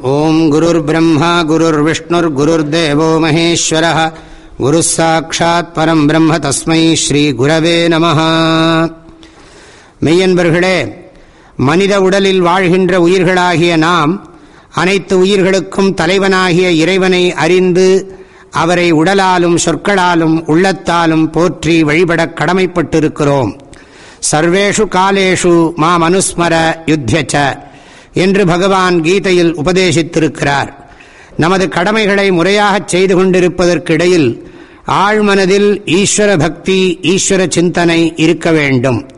ஓம் குருர் பிரம்மா குருர் விஷ்ணுர் குருர் தேவோ மகேஸ்வர குரு சாட்சாத் பரம் பிரம்ம தஸ்மை ஸ்ரீ குரவே நம மெய்யன்பர்களே மனித உடலில் வாழ்கின்ற உயிர்களாகிய நாம் அனைத்து உயிர்களுக்கும் தலைவனாகிய இறைவனை அறிந்து அவரை உடலாலும் சொற்களாலும் உள்ளத்தாலும் போற்றி வழிபடக் கடமைப்பட்டிருக்கிறோம். சர்வேஷு காலேஷு மாமனுஸ்மர யுத்தியச்ச. என்று பகவான் கீதையில் உபதேசித்திருக்கிறார். நமது கடமைகளை முறையாக செய்து கொண்டிருப்பதற்கிடையில் ஆழ்மனதில் ஈஸ்வர பக்தி ஈஸ்வர சிந்தனை இருக்க வேண்டும்.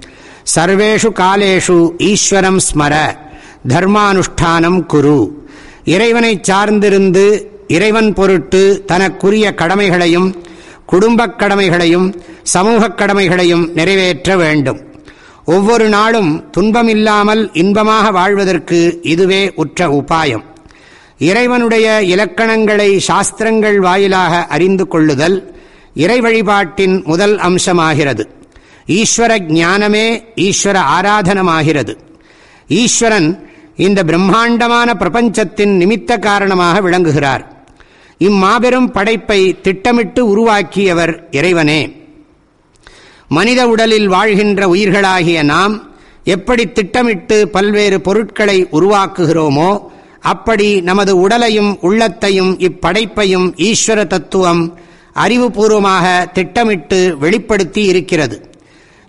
சர்வேஷு காலேஷு ஈஸ்வரம் ஸ்மர தர்மானுஷ்டானம் குரு. இறைவனை சார்ந்திருந்து இறைவன் பொருட்டு தனக்குரிய கடமைகளையும் குடும்பக் கடமைகளையும் சமூகக் கடமைகளையும் நிறைவேற்ற வேண்டும். ஒவ்வொரு நாளும் துன்பமில்லாமல் இன்பமாக வாழ்வதற்கு இதுவே உற்ற உபாயம். இறைவனுடைய இலக்கணங்களை சாஸ்திரங்கள் வாயிலாக அறிந்து கொள்ளுதல் இறை வழிபாட்டின் முதல் அம்சமாகிறது. ஈஸ்வர ஞானமே ஈஸ்வர ஆராதனமாகிறது. ஈஸ்வரன் இந்த பிரம்மாண்டமான பிரபஞ்சத்தின் நிமித்த காரணமாக விளங்குகிறார். இம்மாபெரும் படைப்பை திட்டமிட்டு உருவாக்கியவர் இறைவனே. மனித உடலில் வாழ்கின்ற உயிர்களாகிய நாம் எப்படி திட்டமிட்டு பல்வேறு பொருட்களை உருவாக்குகிறோமோ அப்படி நமது உடலையும் உள்ளத்தையும் இப்படைப்பையும் ஈஸ்வர தத்துவம் அறிவுபூர்வமாக திட்டமிட்டு வெளிப்படுத்தி இருக்கிறது.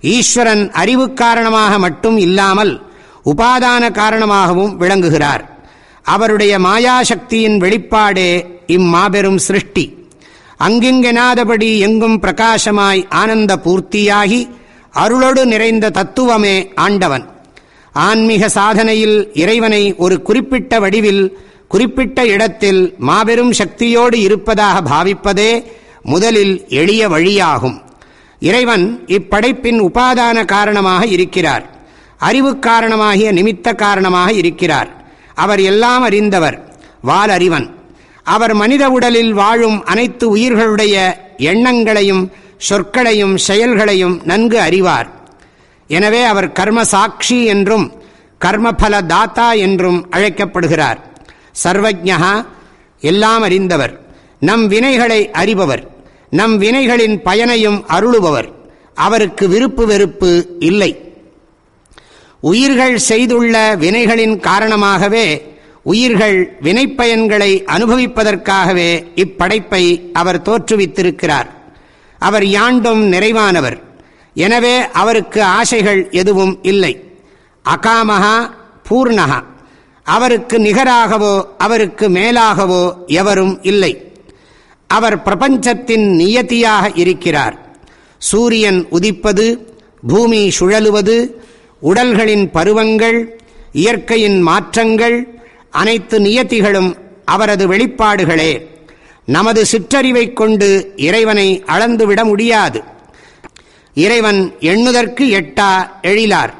ஈஸ்வரன் அறிவு காரணமாக மட்டும் இல்லாமல் உபாதான காரணமாகவும் விளங்குகிறார். அவருடைய மாயாசக்தியின் வெளிப்பாடே இம்மாபெரும் சிருஷ்டி. அங்கிங்கெனாதபடி எங்கும் பிரகாசமாய் ஆனந்த பூர்த்தியாகி அருளொடு நிறைந்த தத்துவமே ஆண்டவன். ஆன்மீக சாதனையில் இறைவனை ஒரு குறிப்பிட்ட வடிவில் குறிப்பிட்ட இடத்தில் மாபெரும் சக்தியோடு இருப்பதாக பாவிப்பதே முதலில் எளிய வழியாகும். இறைவன் இப்படைப்பின் உபாதான காரணமாக இருக்கிறார். அறிவு காரணமாகிய நிமித்த காரணமாக இருக்கிறார். அவர் எல்லாம் அறிந்தவர். வாலறிவன் அவர் மனித உடலில் வாழும் அனைத்து உயிர்களுடைய எண்ணங்களையும் சொற்களையும் செயல்களையும் நன்கு அறிவார். எனவே அவர் கர்ம சாட்சி என்றும் கர்மபல தாத்தா என்றும் அழைக்கப்படுகிறார். சர்வஜா எல்லாம் அறிந்தவர். நம் வினைகளை அறிபவர். நம் வினைகளின் பயனையும் அருளுபவர். அவருக்கு விருப்பு வெறுப்பு இல்லை. உயிர்கள் செய்துள்ள வினைகளின் காரணமாகவே உயிர்கள் வினைப்பயன்களை அனுபவிப்பதற்காகவே இப்படைப்பை அவர் தோற்றுவித்திருக்கிறார். அவர் யாண்டும் நிறைவானவர். எனவே அவருக்கு ஆசைகள் எதுவும் இல்லை. அகாமகா பூர்ணகா அவருக்கு நிகராகவோ அவருக்கு மேலாகவோ எவரும் இல்லை. அவர் பிரபஞ்சத்தின் நியத்தியாக இருக்கிறார். சூரியன் உதிப்பது பூமி சுழலுவது உடல்களின் பருவங்கள் இயற்கையின் மாற்றங்கள் அனைத்து நியத்திகளும் அவரது வெளிப்பாடுகளே. நமது சிற்றறிவைக் கொண்டு இறைவனை அளந்துவிட முடியாது. இறைவன் எண்ணுதற்கு எட்டா எழிலார்.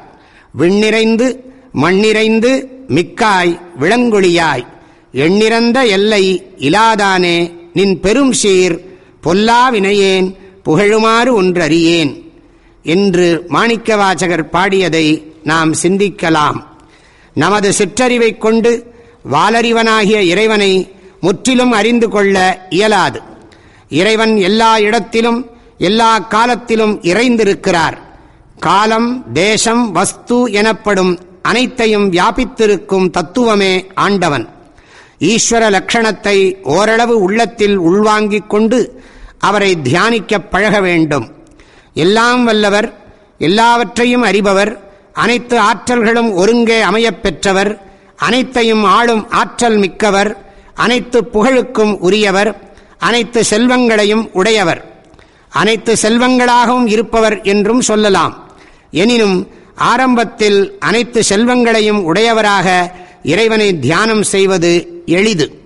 விண்ணிறைந்து மண்ணிறைந்து மிக்காய் விளங்கொழியாய் எண்ணிறந்த எல்லை இலாதானே நின் பெரும் சீர் பொல்லா வினையேன் புகழுமாறு ஒன்றறியேன் என்று மாணிக்கவாசகர் பாடியதை நாம் சிந்திக்கலாம். நமது சிற்றறிவைக் கொண்டு வாலறிவனாகிய இறைவனை முற்றிலும் அறிந்து கொள்ள இயலாது. இறைவன் எல்லா இடத்திலும் எல்லா காலத்திலும் இறைந்திருக்கிறார். காலம் தேசம் வஸ்து எனப்படும் அனைத்தையும் வியாபித்திருக்கும் தத்துவமே ஆண்டவன். ஈஸ்வர லட்சணத்தை ஓரளவு உள்ளத்தில் உள்வாங்கிக் கொண்டு அவரை தியானிக்க பழக வேண்டும். எல்லாம் வல்லவர் எல்லாவற்றையும் அறிபவர் அனைத்து ஆற்றல்களும் ஒருங்கே அமையப் பெற்றவர் அனைத்தையும் ஆளும் ஆற்றல் மிக்கவர் அனைத்து புகழுக்கும் உரியவர் அனைத்து செல்வங்களையும் உடையவர். அனைத்து செல்வங்களாகவும் இருப்பவர் என்றும் சொல்லலாம். எனினும் ஆரம்பத்தில் அனைத்து செல்வங்களையும் உடையவராக இறைவனை தியானம் செய்வது எளிது.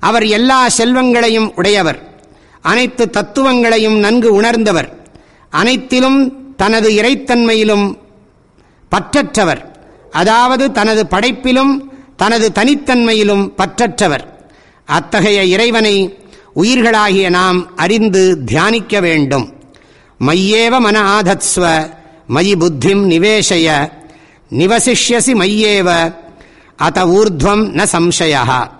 அவர் எல்லா செல்வங்களையும் உடையவர். அனைத்து தத்துவங்களையும் நன்கு உணர்ந்தவர். அனைத்திலும் தனது இறைத்தன்மையிலும் பற்றற்றவர். அதாவது தனது படைப்பிலும் தனது தனித்தன்மையிலும் பற்றற்றவர். அத்தகைய இறைவனை உயிர்களாகிய நாம் அறிந்து தியானிக்க வேண்டும். மையேவ மன ஆதத்ஸ்வ மயி புத்திம் நிவேசய நிவசிஷ்யசி மையேவ அத ஊர்துவம் ந சம்சயா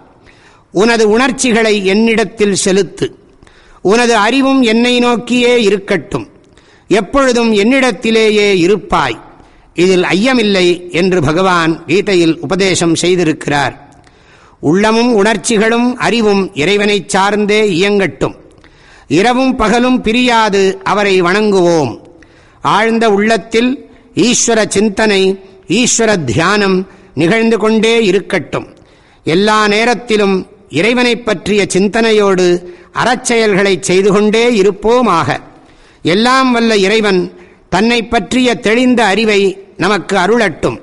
உனது உணர்ச்சிகளை என்னிடத்தில் செலுத்து. உனது அறிவும் என்னை நோக்கியே இருக்கட்டும். எப்பொழுதும் என்னிடத்திலேயே இருப்பாய். இதில் ஐயமில்லை என்று பகவான் கீதையில் உபதேசம் செய்திருக்கிறார். உள்ளமும் உணர்ச்சிகளும் அறிவும் இறைவனை சார்ந்தே இயங்கட்டும். இரவும் பகலும் பிரியாது அவரை வணங்குவோம். ஆழ்ந்த உள்ளத்தில் ஈஸ்வர சிந்தனை ஈஸ்வர தியானம் நிகழ்ந்து கொண்டே இருக்கட்டும். எல்லா நேரத்திலும் இறைவனை பற்றிய சிந்தனையோடு அறச்செயல்களை செய்து கொண்டே இருப்போமாக. எல்லாம் வல்ல இறைவன் தன்னை பற்றிய தெளிந்த அறிவை நமக்கு அருளட்டும்.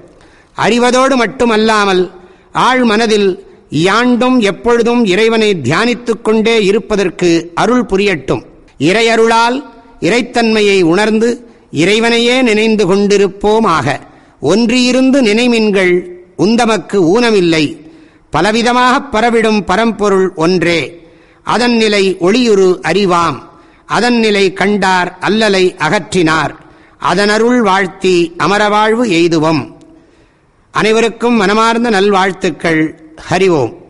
அறிவதோடு மட்டுமல்லாமல் ஆழ் மனதில் யாண்டும் எப்பொழுதும் இறைவனை தியானித்துக் கொண்டே இருப்பதற்கு அருள் புரியட்டும். இறையருளால் இறைத்தன்மையை உணர்ந்து இறைவனையே நினைந்து கொண்டிருப்போமாக. ஒன்றியிருந்து நினைமின்கள் உந்தமக்கு ஊனமில்லை. பலவிதமாகப் பரவிடும் பரம்பொருள் ஒன்றே. அதன் நிலை ஒளியுறு அறிவாம். அதன் நிலை கண்டார் அல்லலை அகற்றினார். அதனருள் வாழ்த்தி அமரவாழ்வு எய்துவோம். அனைவருக்கும் மனமார்ந்த நல்வாழ்த்துக்கள். ஹரி ஓம்.